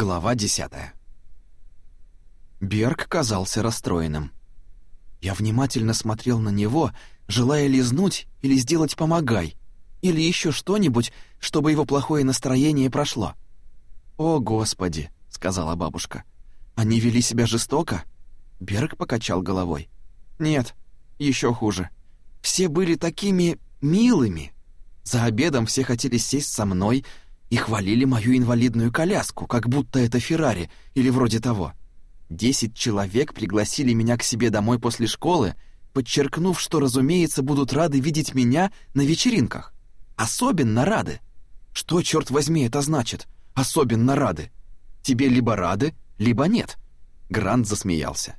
Глава десятая. Берг казался расстроенным. Я внимательно смотрел на него, желая лизнуть или сделать «помогай», или еще что-нибудь, чтобы его плохое настроение прошло. «О, Господи!» — сказала бабушка. «Они вели себя жестоко?» Берг покачал головой. «Нет, еще хуже. Все были такими милыми. За обедом все хотели сесть со мной — и хвалили мою инвалидную коляску, как будто это Феррари или вроде того. Десять человек пригласили меня к себе домой после школы, подчеркнув, что, разумеется, будут рады видеть меня на вечеринках. Особенно рады. Что, черт возьми, это значит? Особенно рады. Тебе либо рады, либо нет. Грант засмеялся.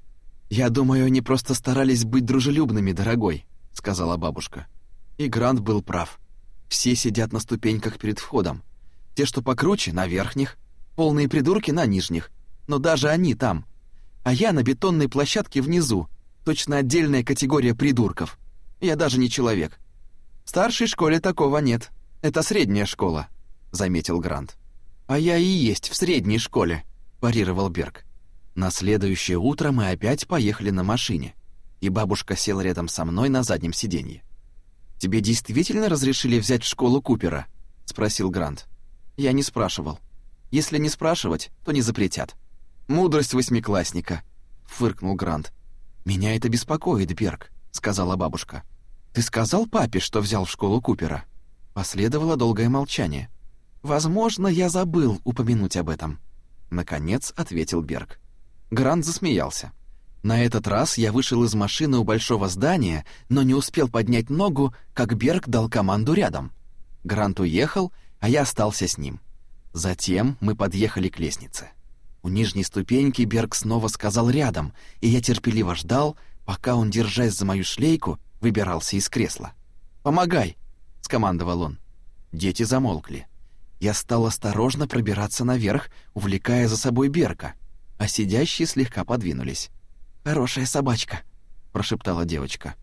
«Я думаю, они просто старались быть дружелюбными, дорогой», — сказала бабушка. И Грант был прав. Все сидят на ступеньках перед входом. Те, что покруче, на верхних, полные придурки на нижних, но даже они там. А я на бетонной площадке внизу, точно отдельная категория придурков. Я даже не человек. В старшей школе такого нет. Это средняя школа, заметил Грант. А я и есть в средней школе, парировал Берг. На следующее утро мы опять поехали на машине, и бабушка села рядом со мной на заднем сиденье. «Тебе действительно разрешили взять в школу Купера?» — спросил Грант. Я не спрашивал. Если не спрашивать, то не запретят. Мудрость восьмиклассника, фыркнул Грант. Меня это беспокоит, Берг, сказала бабушка. Ты сказал папе, что взял в школу Купера? Последовало долгое молчание. Возможно, я забыл упомянуть об этом, наконец ответил Берг. Грант засмеялся. На этот раз я вышел из машины у большого здания, но не успел поднять ногу, как Берг дал команду рядом. Грант уехал, а я остался с ним. Затем мы подъехали к лестнице. У нижней ступеньки Берг снова сказал рядом, и я терпеливо ждал, пока он, держась за мою шлейку, выбирался из кресла. «Помогай!» — скомандовал он. Дети замолкли. Я стал осторожно пробираться наверх, увлекая за собой Берка, а сидящие слегка подвинулись. «Хорошая собачка», — прошептала девочка.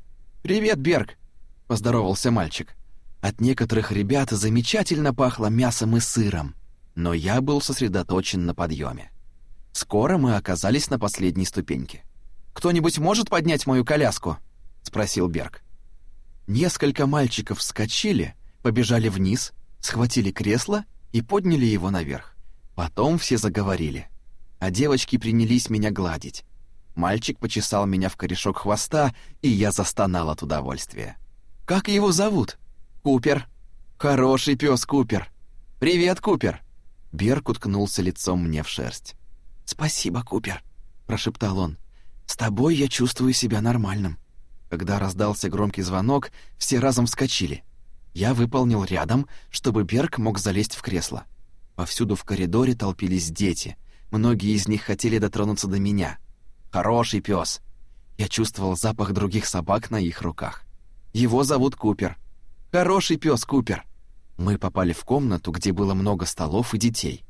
«Привет, Берг!» — поздоровался мальчик. От некоторых ребят замечательно пахло мясом и сыром, но я был сосредоточен на подъеме. Скоро мы оказались на последней ступеньке. «Кто-нибудь может поднять мою коляску?» — спросил Берг. Несколько мальчиков вскочили, побежали вниз, схватили кресло и подняли его наверх. Потом все заговорили, а девочки принялись меня гладить. Мальчик почесал меня в корешок хвоста, и я застонал от удовольствия. «Как его зовут?» Купер. Хороший пес Купер. Привет, Купер. Берк уткнулся лицом мне в шерсть. Спасибо, Купер, прошептал он. С тобой я чувствую себя нормальным. Когда раздался громкий звонок, все разом вскочили. Я выполнил рядом, чтобы Берг мог залезть в кресло. Повсюду в коридоре толпились дети. Многие из них хотели дотронуться до меня. Хороший пес. Я чувствовал запах других собак на их руках. Его зовут Купер. Хороший пес Купер. Мы попали в комнату, где было много столов и детей.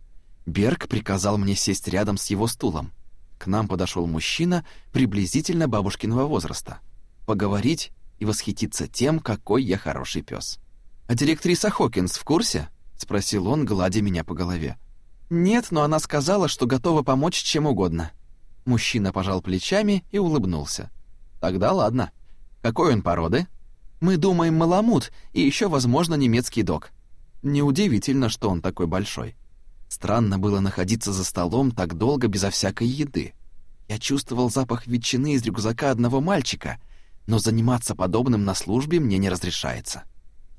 Берг приказал мне сесть рядом с его стулом. К нам подошел мужчина приблизительно бабушкиного возраста. Поговорить и восхититься тем, какой я хороший пес. «А директриса Хокинс в курсе?» — спросил он, гладя меня по голове. «Нет, но она сказала, что готова помочь чем угодно». Мужчина пожал плечами и улыбнулся. «Тогда ладно. Какой он породы?» Мы думаем маламут и еще, возможно, немецкий дог. Неудивительно, что он такой большой. Странно было находиться за столом так долго безо всякой еды. Я чувствовал запах ветчины из рюкзака одного мальчика, но заниматься подобным на службе мне не разрешается.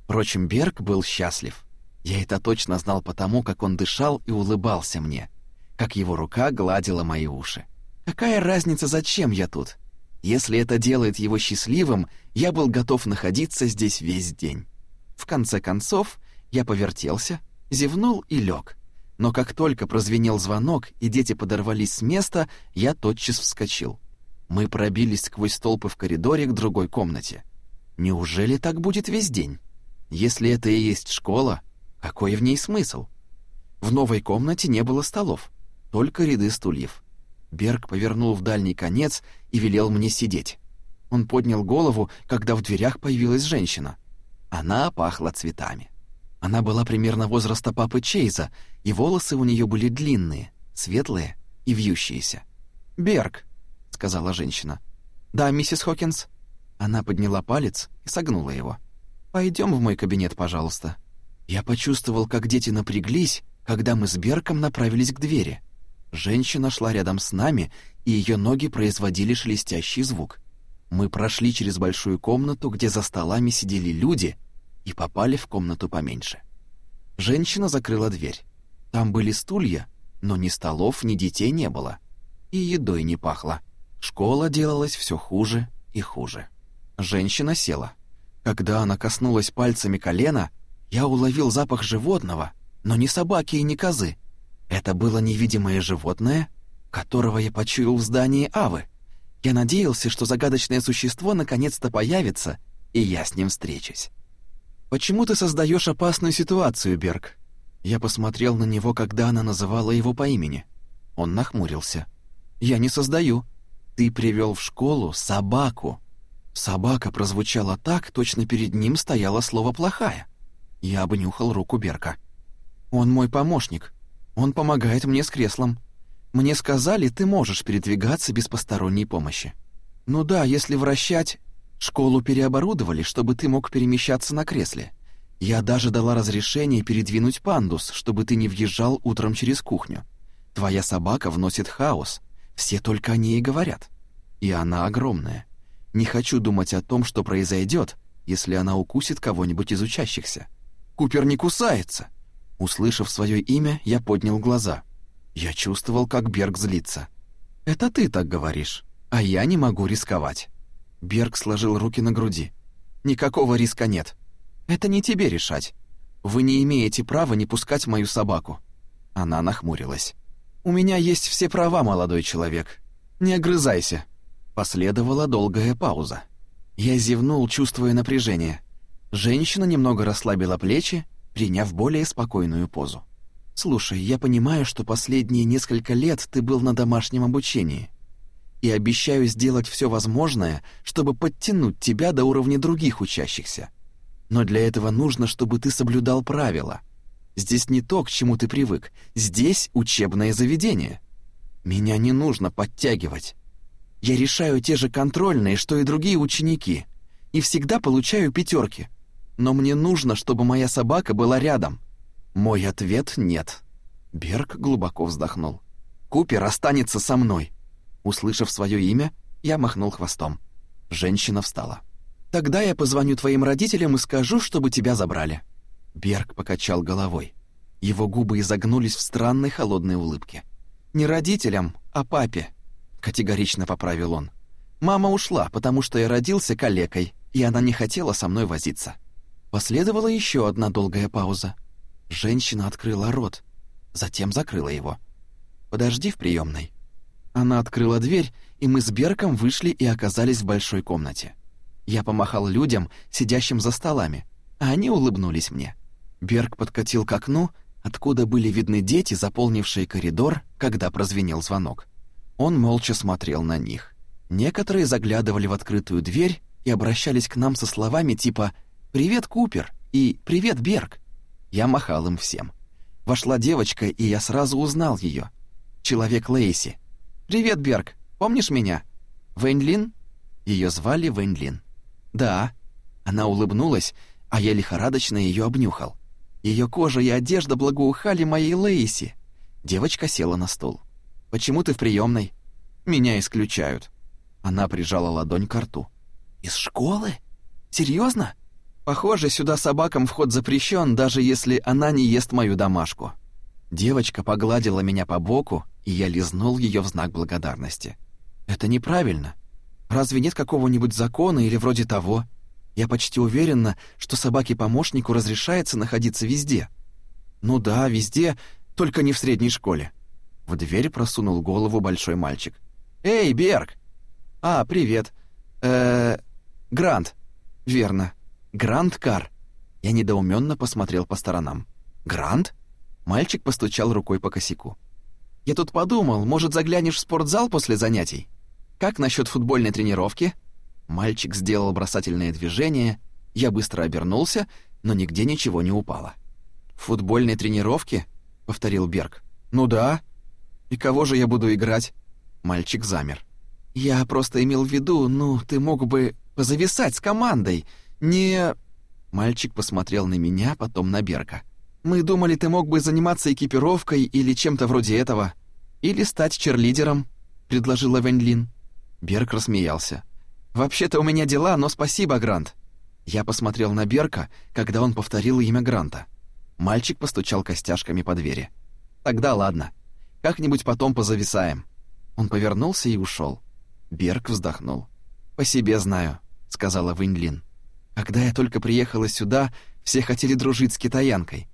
Впрочем, Берг был счастлив. Я это точно знал потому, как он дышал и улыбался мне, как его рука гладила мои уши. Какая разница, зачем я тут? Если это делает его счастливым, я был готов находиться здесь весь день. В конце концов, я повертелся, зевнул и лег. Но как только прозвенел звонок и дети подорвались с места, я тотчас вскочил. Мы пробились сквозь толпы в коридоре к другой комнате. Неужели так будет весь день? Если это и есть школа, какой в ней смысл? В новой комнате не было столов, только ряды стульев. Берг повернул в дальний конец и велел мне сидеть. Он поднял голову, когда в дверях появилась женщина. Она пахла цветами. Она была примерно возраста папы Чейза, и волосы у нее были длинные, светлые и вьющиеся. «Берг», — сказала женщина. «Да, миссис Хокинс». Она подняла палец и согнула его. Пойдем в мой кабинет, пожалуйста». Я почувствовал, как дети напряглись, когда мы с Берком направились к двери. Женщина шла рядом с нами, и ее ноги производили шелестящий звук. Мы прошли через большую комнату, где за столами сидели люди, и попали в комнату поменьше. Женщина закрыла дверь. Там были стулья, но ни столов, ни детей не было. И едой не пахло. Школа делалась все хуже и хуже. Женщина села. Когда она коснулась пальцами колена, я уловил запах животного, но не собаки и не козы. Это было невидимое животное, которого я почуял в здании Авы. Я надеялся, что загадочное существо наконец-то появится, и я с ним встречусь. «Почему ты создаешь опасную ситуацию, Берг?» Я посмотрел на него, когда она называла его по имени. Он нахмурился. «Я не создаю. Ты привел в школу собаку». Собака прозвучала так, точно перед ним стояло слово «плохая». Я обнюхал руку Берка. «Он мой помощник. Он помогает мне с креслом. Мне сказали, ты можешь передвигаться без посторонней помощи. Ну да, если вращать... Школу переоборудовали, чтобы ты мог перемещаться на кресле. Я даже дала разрешение передвинуть пандус, чтобы ты не въезжал утром через кухню. Твоя собака вносит хаос. Все только о ней и говорят. И она огромная. Не хочу думать о том, что произойдет, если она укусит кого-нибудь из учащихся. Купер не кусается. Услышав свое имя, я поднял глаза. Я чувствовал, как Берг злится. Это ты так говоришь, а я не могу рисковать. Берг сложил руки на груди. Никакого риска нет. Это не тебе решать. Вы не имеете права не пускать мою собаку. Она нахмурилась. У меня есть все права, молодой человек. Не огрызайся. Последовала долгая пауза. Я зевнул, чувствуя напряжение. Женщина немного расслабила плечи, приняв более спокойную позу. «Слушай, я понимаю, что последние несколько лет ты был на домашнем обучении, и обещаю сделать все возможное, чтобы подтянуть тебя до уровня других учащихся. Но для этого нужно, чтобы ты соблюдал правила. Здесь не то, к чему ты привык, здесь учебное заведение. Меня не нужно подтягивать. Я решаю те же контрольные, что и другие ученики, и всегда получаю пятерки но мне нужно, чтобы моя собака была рядом. Мой ответ нет. Берг глубоко вздохнул. Купер останется со мной. Услышав свое имя, я махнул хвостом. Женщина встала. Тогда я позвоню твоим родителям и скажу, чтобы тебя забрали. Берг покачал головой. Его губы изогнулись в странной холодной улыбке. Не родителям, а папе, категорично поправил он. Мама ушла, потому что я родился калекой, и она не хотела со мной возиться. Последовала еще одна долгая пауза. Женщина открыла рот, затем закрыла его. «Подожди в приемной». Она открыла дверь, и мы с Берком вышли и оказались в большой комнате. Я помахал людям, сидящим за столами, а они улыбнулись мне. Берг подкатил к окну, откуда были видны дети, заполнившие коридор, когда прозвенел звонок. Он молча смотрел на них. Некоторые заглядывали в открытую дверь и обращались к нам со словами типа «Привет, Купер!» и «Привет, Берг!» Я махал им всем. Вошла девочка, и я сразу узнал ее. Человек Лейси. «Привет, Берг! Помнишь меня?» «Вэньлин?» Ее звали Вэньлин. «Да». Она улыбнулась, а я лихорадочно ее обнюхал. Ее кожа и одежда благоухали моей Лейси. Девочка села на стул. «Почему ты в приемной?» «Меня исключают». Она прижала ладонь к рту. «Из школы? Серьезно? Похоже, сюда собакам вход запрещен, даже если она не ест мою домашку. Девочка погладила меня по боку, и я лизнул ее в знак благодарности. Это неправильно. Разве нет какого-нибудь закона или вроде того? Я почти уверена, что собаке-помощнику разрешается находиться везде. Ну да, везде, только не в средней школе. В дверь просунул голову большой мальчик. «Эй, Берг!» «А, привет. э Грант. Верно. Гранд Кар. Я недоуменно посмотрел по сторонам. Гранд? Мальчик постучал рукой по косяку. Я тут подумал, может, заглянешь в спортзал после занятий? Как насчет футбольной тренировки? Мальчик сделал бросательное движение. Я быстро обернулся, но нигде ничего не упало. Футбольной тренировки? повторил Берг. Ну да. «И кого же я буду играть?» Мальчик замер. «Я просто имел в виду, ну, ты мог бы позависать с командой, не...» Мальчик посмотрел на меня, потом на Берка. «Мы думали, ты мог бы заниматься экипировкой или чем-то вроде этого. Или стать черлидером», — предложила Венлин. Берк рассмеялся. «Вообще-то у меня дела, но спасибо, Грант». Я посмотрел на Берка, когда он повторил имя Гранта. Мальчик постучал костяшками по двери. «Тогда ладно. Как-нибудь потом позависаем». Он повернулся и ушел. Берг вздохнул. «По себе знаю», — сказала Вэньлин. «Когда я только приехала сюда, все хотели дружить с китаянкой.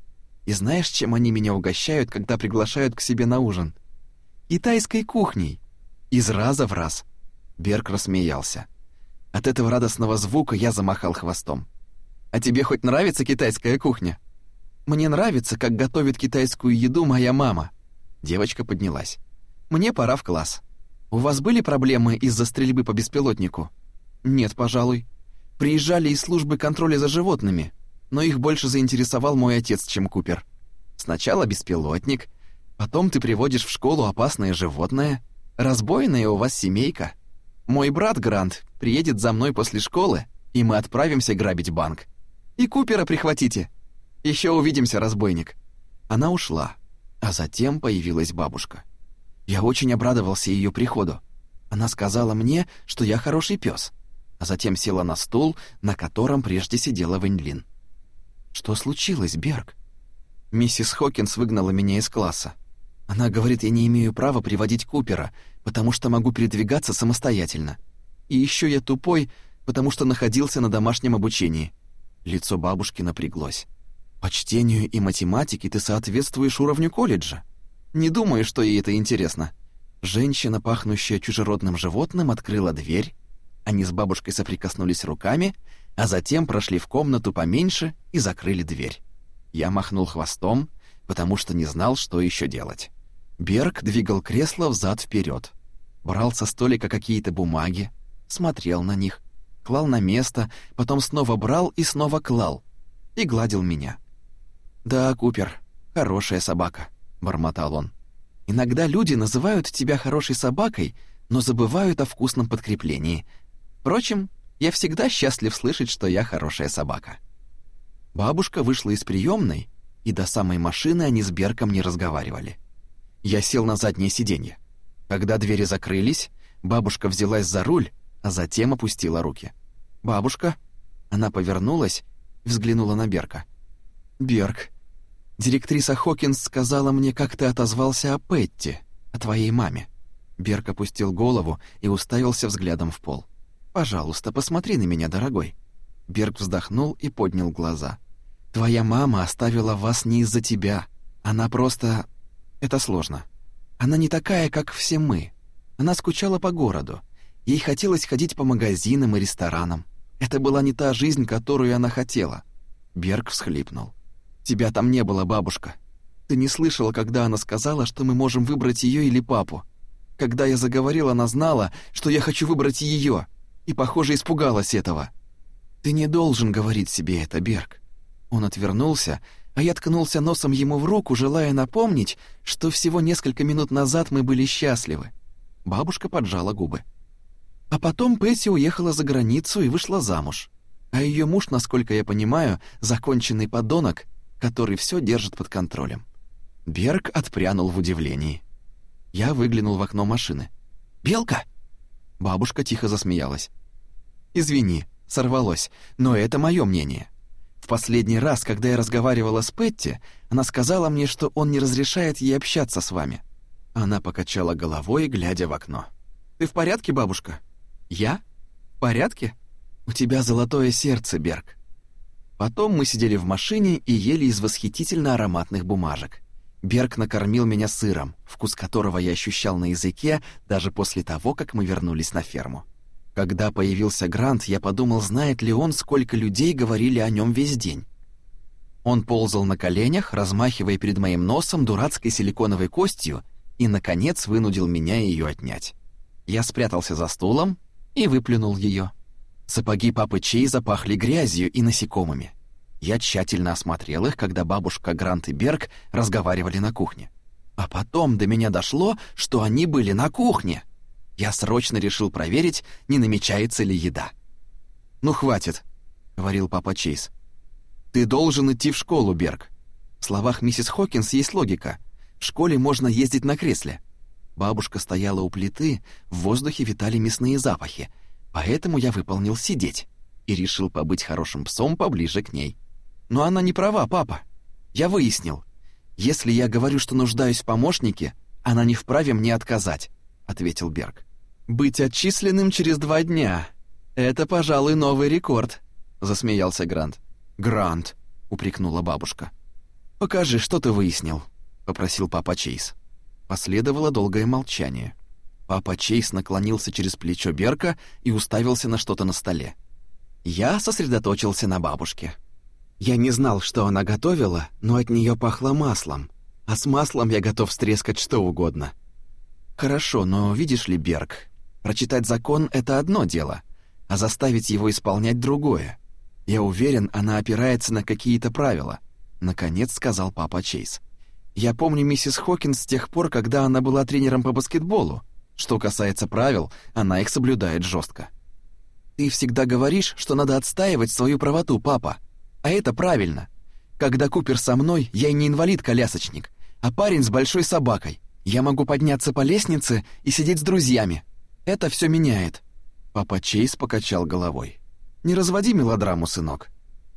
И знаешь, чем они меня угощают, когда приглашают к себе на ужин? Китайской кухней. Из раза в раз». Берг рассмеялся. От этого радостного звука я замахал хвостом. «А тебе хоть нравится китайская кухня?» «Мне нравится, как готовит китайскую еду моя мама». Девочка поднялась. Мне пора в класс. У вас были проблемы из-за стрельбы по беспилотнику? Нет, пожалуй. Приезжали из службы контроля за животными, но их больше заинтересовал мой отец, чем Купер. Сначала беспилотник, потом ты приводишь в школу опасное животное, разбойная у вас семейка. Мой брат Грант приедет за мной после школы, и мы отправимся грабить банк. И Купера прихватите. Еще увидимся, разбойник. Она ушла, а затем появилась бабушка. Я очень обрадовался ее приходу. Она сказала мне, что я хороший пес, а затем села на стул, на котором прежде сидела Вэньлин. «Что случилось, Берг?» Миссис Хокинс выгнала меня из класса. Она говорит, я не имею права приводить Купера, потому что могу передвигаться самостоятельно. И еще я тупой, потому что находился на домашнем обучении. Лицо бабушки напряглось. По чтению и математике ты соответствуешь уровню колледжа. Не думаю, что ей это интересно. Женщина, пахнущая чужеродным животным, открыла дверь. Они с бабушкой соприкоснулись руками, а затем прошли в комнату поменьше и закрыли дверь. Я махнул хвостом, потому что не знал, что еще делать. Берг двигал кресло взад вперед, брал со столика какие-то бумаги, смотрел на них, клал на место, потом снова брал и снова клал, и гладил меня. «Да, Купер, хорошая собака», бормотал он. Иногда люди называют тебя хорошей собакой, но забывают о вкусном подкреплении. Впрочем, я всегда счастлив слышать, что я хорошая собака. Бабушка вышла из приемной, и до самой машины они с Берком не разговаривали. Я сел на заднее сиденье. Когда двери закрылись, бабушка взялась за руль, а затем опустила руки. «Бабушка?» Она повернулась, взглянула на Берка. «Берг, Директриса Хокинс сказала мне, как ты отозвался о Петти, о твоей маме». Берк опустил голову и уставился взглядом в пол. «Пожалуйста, посмотри на меня, дорогой». Берг вздохнул и поднял глаза. «Твоя мама оставила вас не из-за тебя. Она просто... Это сложно. Она не такая, как все мы. Она скучала по городу. Ей хотелось ходить по магазинам и ресторанам. Это была не та жизнь, которую она хотела». Берг всхлипнул. Тебя там не было, бабушка. Ты не слышала, когда она сказала, что мы можем выбрать ее или папу. Когда я заговорил, она знала, что я хочу выбрать ее, и, похоже, испугалась этого. Ты не должен говорить себе это, Берг. Он отвернулся, а я ткнулся носом ему в руку, желая напомнить, что всего несколько минут назад мы были счастливы. Бабушка поджала губы. А потом Пэтти уехала за границу и вышла замуж. А ее муж, насколько я понимаю, законченный подонок, который все держит под контролем. Берг отпрянул в удивлении. Я выглянул в окно машины. «Белка!» Бабушка тихо засмеялась. «Извини, сорвалось, но это мое мнение. В последний раз, когда я разговаривала с Петти, она сказала мне, что он не разрешает ей общаться с вами». Она покачала головой, глядя в окно. «Ты в порядке, бабушка?» «Я? В порядке? У тебя золотое сердце, Берг. Потом мы сидели в машине и ели из восхитительно ароматных бумажек. Берг накормил меня сыром, вкус которого я ощущал на языке даже после того, как мы вернулись на ферму. Когда появился Грант, я подумал, знает ли он, сколько людей говорили о нем весь день. Он ползал на коленях, размахивая перед моим носом дурацкой силиконовой костью, и, наконец, вынудил меня ее отнять. Я спрятался за стулом и выплюнул ее. Сапоги папы Чей запахли грязью и насекомыми. Я тщательно осмотрел их, когда бабушка Грант и Берг разговаривали на кухне. А потом до меня дошло, что они были на кухне. Я срочно решил проверить, не намечается ли еда. «Ну, хватит», — говорил папа Чейз. «Ты должен идти в школу, Берг. В словах миссис Хокинс есть логика. В школе можно ездить на кресле. Бабушка стояла у плиты, в воздухе витали мясные запахи, поэтому я выполнил сидеть и решил побыть хорошим псом поближе к ней. Но она не права, папа. Я выяснил. Если я говорю, что нуждаюсь в помощнике, она не вправе мне отказать, ответил Берг. Быть отчисленным через два дня это, пожалуй, новый рекорд, засмеялся Грант. Грант, упрекнула бабушка. Покажи, что ты выяснил, попросил папа Чейз. Последовало долгое молчание. Папа Чейз наклонился через плечо Берка и уставился на что-то на столе. Я сосредоточился на бабушке. Я не знал, что она готовила, но от нее пахло маслом. А с маслом я готов стрескать что угодно. Хорошо, но видишь ли, Берг, прочитать закон — это одно дело, а заставить его исполнять — другое. Я уверен, она опирается на какие-то правила, — наконец сказал папа Чейз. Я помню миссис Хокинс с тех пор, когда она была тренером по баскетболу. Что касается правил, она их соблюдает жестко. Ты всегда говоришь, что надо отстаивать свою правоту, папа. А это правильно. Когда Купер со мной, я не инвалид-колясочник, а парень с большой собакой. Я могу подняться по лестнице и сидеть с друзьями. Это все меняет. Папа Чейз покачал головой. Не разводи мелодраму, сынок.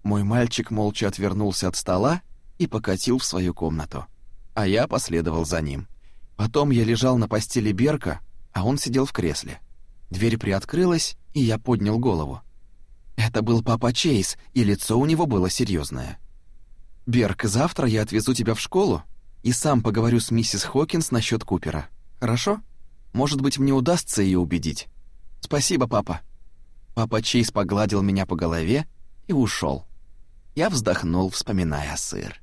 Мой мальчик молча отвернулся от стола и покатил в свою комнату а я последовал за ним. Потом я лежал на постели Берка, а он сидел в кресле. Дверь приоткрылась, и я поднял голову. Это был папа Чейз, и лицо у него было серьезное. «Берк, завтра я отвезу тебя в школу и сам поговорю с миссис Хокинс насчет Купера. Хорошо? Может быть, мне удастся ее убедить. Спасибо, папа». Папа Чейз погладил меня по голове и ушел. Я вздохнул, вспоминая сыр.